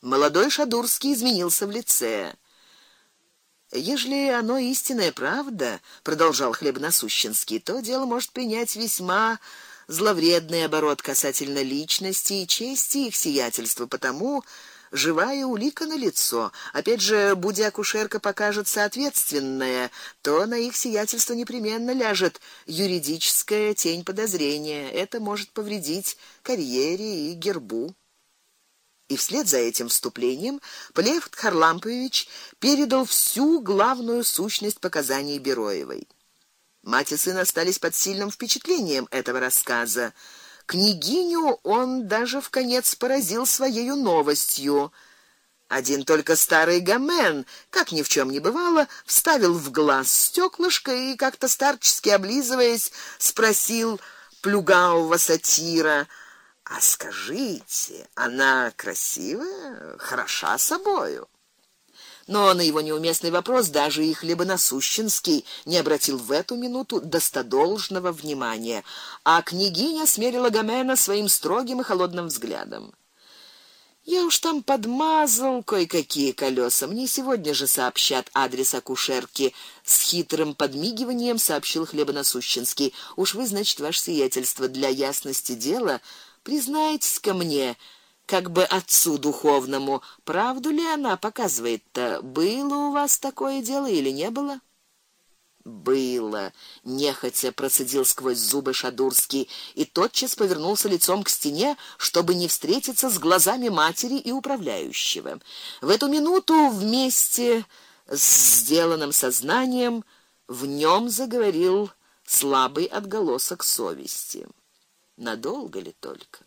Молодой Шадурский изменился в лице. Ежели оно истинная правда, продолжал Хлебносущенский, то дело может принять весьма зловредный оборот касательно личности и чести их сиятельства, потому живая улика на лицо. Опять же, будь акушерка покажет соответственная, то на их сиятельство непременно ляжет юридическая тень подозрения. Это может повредить карьере и гербу. И вслед за этим вступлением Плевт Харлампович передал всю главную сущность показаний Бероевой. Мать и сын остались под сильным впечатлением этого рассказа. Княгиню он даже в конец поразил своей новостью. Один только старый Гамен, как ни в чем не бывало, вставил в глаз стеклышко и как-то старчески облизываясь, спросил плюгавого сатира: а скажите, она красивая, хороша собою? Но на его неуместный вопрос даже и хлебоносущенский не обратил в эту минуту достодолжного внимания, а княгиня смерила Гомена своим строгим и холодным взглядом. Я уж там подмазал кое-какие колеса. Мне сегодня же сообщат адрес акушерки. С хитрым подмигиванием сообщил хлебоносущенский. Уж вы, значит, ваше сиятельство для ясности дела признайтесь ко мне, как бы отцу духовному, правду ли она показывает-то? Было у вас такое дело или не было? было, нехотя процедил сквозь зубы Шадурский и тотчас повернулся лицом к стене, чтобы не встретиться с глазами матери и управляющего. В эту минуту вместе с сделанным сознанием в нем заговорил слабый отголосок совести. Надолго ли только?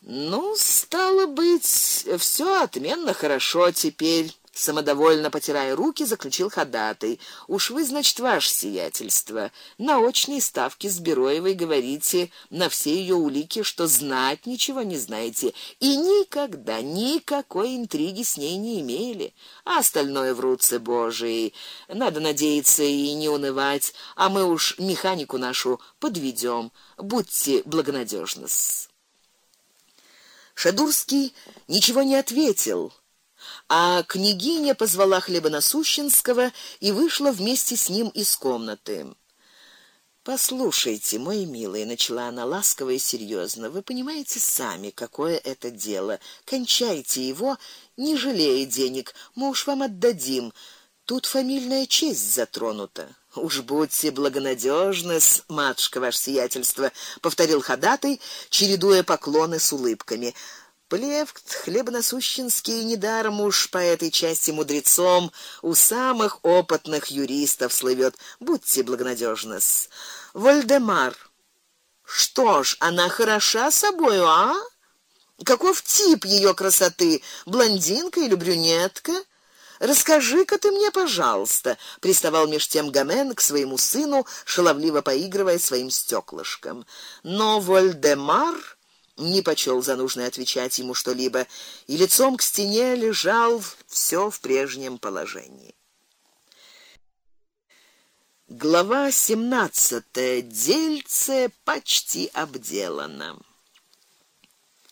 Ну, стало быть, все отменно хорошо теперь, самодовольно потирая руки, заключил ходатай. Уж вы, значит, ваше сиятельство, на очной ставке с Бероевой говорите на все ее улики, что знать ничего не знаете и никогда никакой интриги с ней не имели. А остальное в руце Божией. Надо надеяться и не унывать, а мы уж механику нашу подведем. Будьте благонадежны. Шадурский ничего не ответил, а княгиня позвала Хлебоносущенского и вышла вместе с ним из комнаты. Послушайте, мой милый, начала она ласково и серьезно. Вы понимаете сами, какое это дело. Кончайте его, не жалея денег. Мы уж вам отдадим. Тут фамильная честь затронута. Уж будьте благонадежны, матушка ваше сиятельство, повторил ходатай, чередуя поклоны с улыбками. Плевт хлебносущенский недаром уж по этой части мудрецом у самых опытных юристов слывет. Будьте благонадежны. Вольдемар. Что ж, она хороша собою, а? Каков тип ее красоты? Блондинка или брюнетка? Расскажи-ка ты мне, пожалуйста, приставал меж тем Гамен к своему сыну, шаловливо поигрывая своим стеклышком. Но Вольдемар не почел за нужное отвечать ему что-либо, и лицом к стене лежал все в прежнем положении. Глава 17. Дельце почти обделано.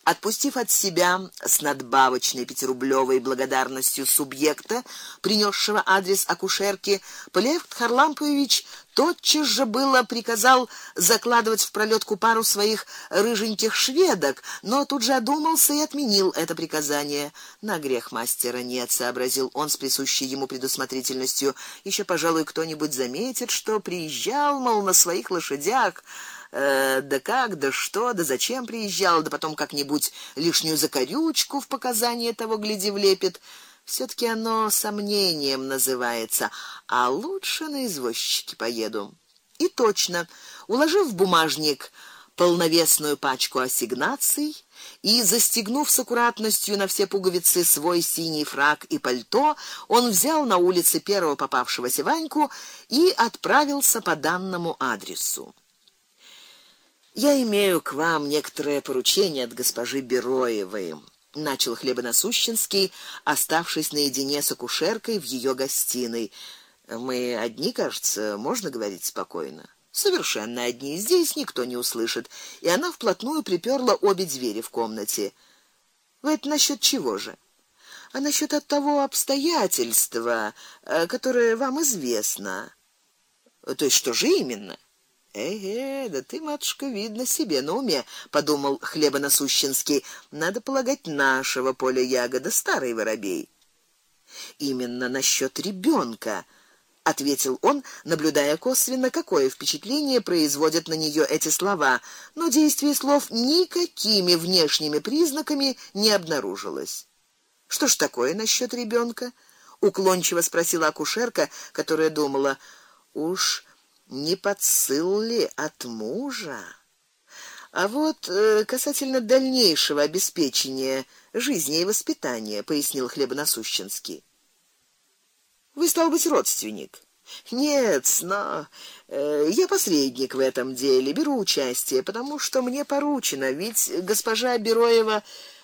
Отпустив от себя с надбавочной пятирублёвой благодарностью субъекта, принесшего адрес акушерки, Полевт Харлампович тотчас же было приказал закладывать в пролетку пару своих рыженьких шведок, но тут же одумался и отменил это приказание. На грех мастера нет, сообразил он с присущей ему предусмотрительностью. Еще, пожалуй, кто-нибудь заметит, что приезжал мол на своих лошадях э, да как, да что, да зачем приезжал, да потом как-нибудь лишнюю закорючку в показании того гляди влепит. все таки оно сомнением называется, а лучше на извозчике поеду. И точно, уложив в бумажник полновесную пачку ассигнаций и застегнув с аккуратностью на все пуговицы свой синий фрак и пальто, он взял на улице первого попавшегося Ваньку и отправился по данному адресу. Я имею к вам некоторое поручение от госпожи Бероевой, начал Хлебоносущенский, оставшись наедине с акушеркой в ее гостиной. Мы одни, кажется, можно говорить спокойно. Совершенно одни, здесь никто не услышит. И она вплотную приперла обе двери в комнате. Вы это насчет чего же? А насчет от того обстоятельства, э, которое вам известно. То есть что же именно? Эге, да ты, матушка, видно себе на уме, подумал Хлебоносущенский. Надо полагать нашего поля ягода старый воробей. Именно насчет ребенка, ответил он, наблюдая косвенно, какое впечатление производят на нее эти слова, но действие слов никакими внешними признаками не обнаружилось. Что ж такое насчет ребенка? уклончиво спросила акушерка, которая думала: уж не подсыл ли от мужа? А вот э, касательно дальнейшего обеспечения жизни и воспитания, пояснил Хлебоносущенский. Вы стал быть родственник. Нет, но э, я посредник в этом деле, беру участие, потому что мне поручено, ведь госпожа Бероева,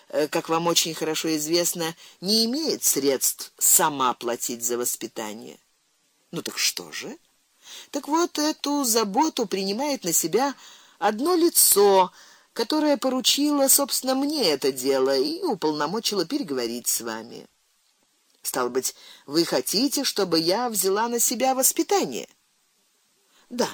э, как вам очень хорошо известно, не имеет средств сама платить за воспитание. Ну так что же? Так вот эту заботу принимает на себя одно лицо, которое поручило, собственно, мне это дело и уполномочило переговорить с вами. Стал быть, вы хотите, чтобы я взяла на себя воспитание? Да.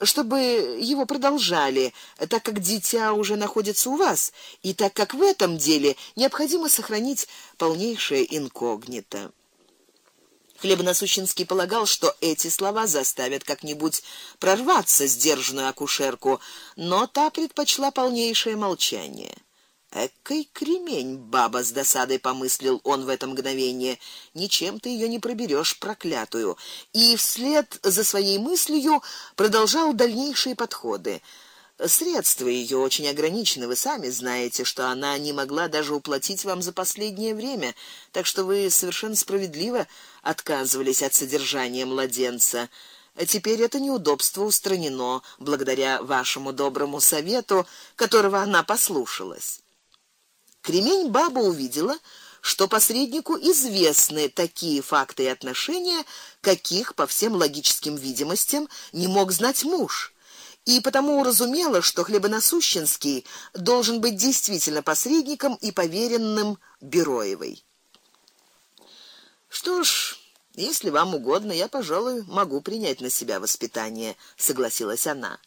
Чтобы его продолжали, так как дитя уже находится у вас, и так как в этом деле необходимо сохранить полнейшее инкогнито. Хлебоносущенский полагал, что эти слова заставят как-нибудь прорваться сдержанную акушерку, но та предпочла полнейшее молчание. Экой кремень баба с досадой помыслил он в это мгновение. Ничем ты ее не проберешь, проклятую. И вслед за своей мыслью продолжал дальнейшие подходы. Средства ее очень ограничены, вы сами знаете, что она не могла даже уплатить вам за последнее время, так что вы совершенно справедливо отказывались от содержания младенца. А теперь это неудобство устранено благодаря вашему доброму совету, которого она послушалась. Кремень баба увидела, что посреднику известны такие факты и отношения, каких по всем логическим видимостям не мог знать муж и потому уразумела, что Хлебоносущенский должен быть действительно посредником и поверенным Бероевой. Что ж, если вам угодно, я, пожалуй, могу принять на себя воспитание, согласилась она.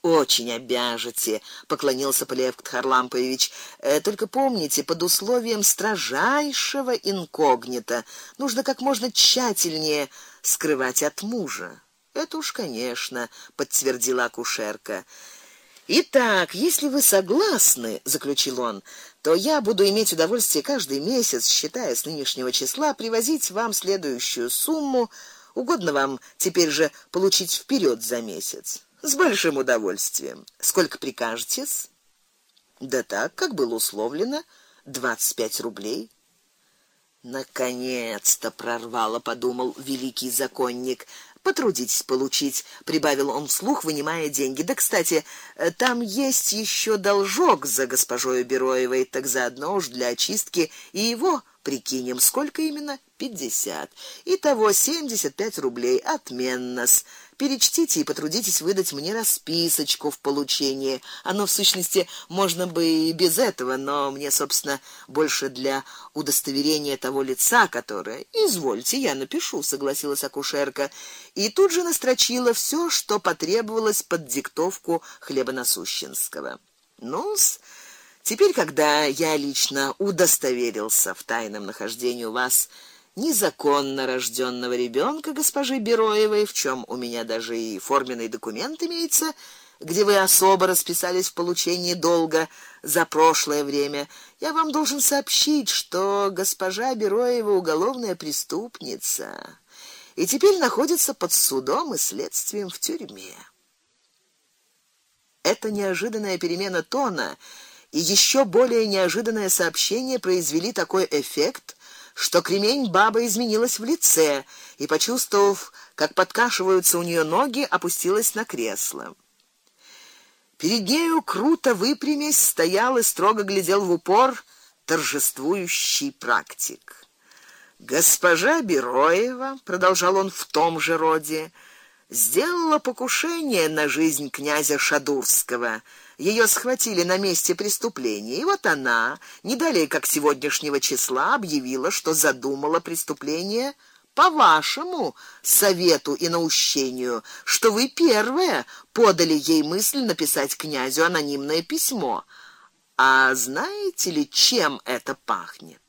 Очень обяжете, поклонился Полевк Харлампович. Э, только помните, под условием строжайшего инкогнито нужно как можно тщательнее скрывать от мужа. Это уж, конечно, подтвердила акушерка. Итак, если вы согласны, заключил он, то я буду иметь удовольствие каждый месяц, считая с нынешнего числа, привозить вам следующую сумму, угодно вам теперь же получить вперед за месяц. С большим удовольствием. Сколько прикажете? Да так, как было условлено, двадцать пять рублей. Наконец-то прорвало, подумал великий законник. Потрудитесь получить, прибавил он вслух, вынимая деньги. Да, кстати, э, там есть еще должок за госпожой Бероевой, так заодно уж для очистки и его прикинем, сколько именно? пятьдесят. Итого семьдесят пять рублей отменно-с. Перечтите и потрудитесь выдать мне расписочку в получении. Оно в сущности можно бы и без этого, но мне, собственно, больше для удостоверения того лица, которое. Извольте, я напишу, согласилась акушерка, и тут же настрочила все, что потребовалось под диктовку Хлебоносущенского. Ну-с, теперь, когда я лично удостоверился в тайном нахождении у вас незаконно рожденного ребенка госпожи Бероевой, в чем у меня даже и форменный документ имеется, где вы особо расписались в получении долга за прошлое время. Я вам должен сообщить, что госпожа Бероева уголовная преступница и теперь находится под судом и следствием в тюрьме. Это неожиданная перемена тона и еще более неожиданное сообщение произвели такой эффект, что кремень баба изменилась в лице и, почувствовав, как подкашиваются у нее ноги, опустилась на кресло. Перед нею круто выпрямясь стоял и строго глядел в упор торжествующий практик. Госпожа Бероева, продолжал он в том же роде, сделала покушение на жизнь князя Шадурского, Ее схватили на месте преступления, и вот она, не далее как сегодняшнего числа, объявила, что задумала преступление по вашему совету и наущению, что вы первые подали ей мысль написать князю анонимное письмо. А знаете ли, чем это пахнет?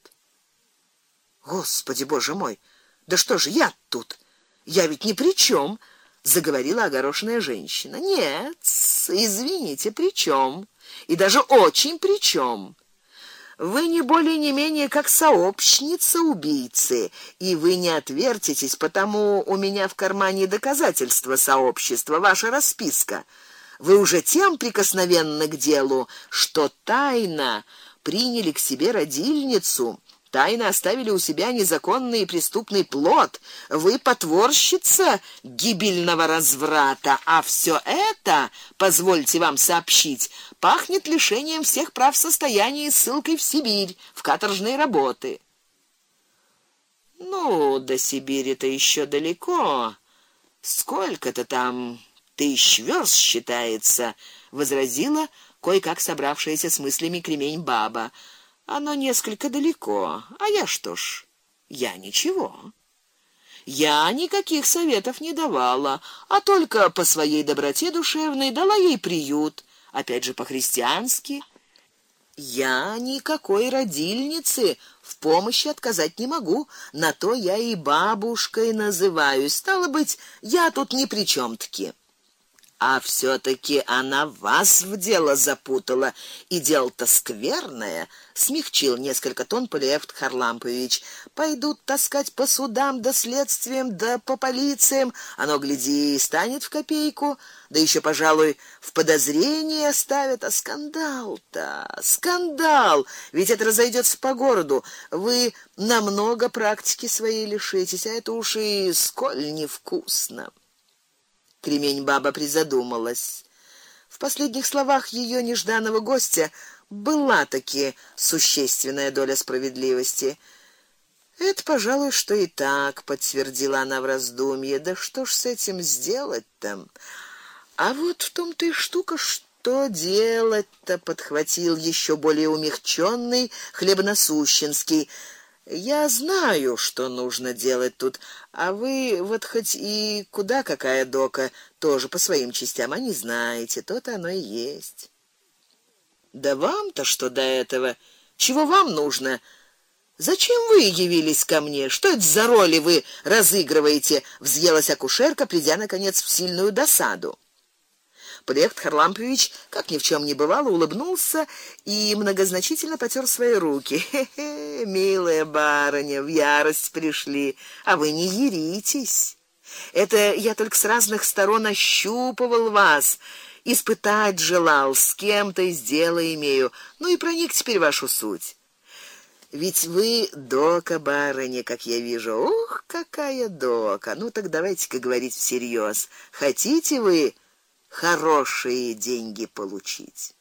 Господи, Боже мой. Да что же я тут? Я ведь ни при чем заговорила огорошенная женщина. Нет, извините, при чем? И даже очень при чем? Вы не более не менее как сообщница убийцы, и вы не отвертитесь, потому у меня в кармане доказательства сообщества, ваша расписка. Вы уже тем прикосновенны к делу, что тайно приняли к себе родильницу тайно оставили у себя незаконный и преступный плод. Вы потворщица гибельного разврата, а все это, позвольте вам сообщить, пахнет лишением всех прав состояния и ссылкой в Сибирь, в каторжные работы. Ну, до Сибири-то еще далеко. Сколько-то там тысяч верст считается, возразила кое-как собравшаяся с мыслями кремень баба. Оно несколько далеко. А я что ж? Я ничего. Я никаких советов не давала, а только по своей доброте душевной дала ей приют, опять же по-христиански. Я никакой родильницы в помощи отказать не могу, на то я и бабушкой называюсь. Стало быть, я тут ни при чём таки. А все таки она вас в дело запутала, и дело-то скверное, смягчил несколько тон Полиэфт Харлампович. Пойдут таскать по судам да следствиям да по полициям, оно гляди станет в копейку, да еще, пожалуй, в подозрение ставят, а скандал-то, скандал, ведь это разойдется по городу. Вы намного практики своей лишитесь, а это уж и сколь невкусно. Кремень баба призадумалась. В последних словах ее нежданного гостя была таки существенная доля справедливости. Это, пожалуй, что и так, подтвердила она в раздумье. Да что ж с этим сделать-то? А вот в том-то и штука, что делать-то, подхватил еще более умягченный хлебносущенский. Я знаю, что нужно делать тут, а вы вот хоть и куда какая дока, тоже по своим частям, а не знаете, то-то оно и есть. Да вам-то что до этого? Чего вам нужно? Зачем вы явились ко мне? Что это за роли вы разыгрываете? Взъелась акушерка, придя наконец в сильную досаду. Плехт Харлампович, как ни в чем не бывало, улыбнулся и многозначительно потёр свои руки. Хе-хе, милая барыня, в ярость пришли, а вы не еритесь. Это я только с разных сторон ощупывал вас, испытать желал, с кем-то из дела имею. Ну и проник теперь вашу суть. Ведь вы дока барыня, как я вижу. Ух, какая дока. Ну так давайте-ка говорить всерьез. Хотите вы хорошие деньги получить.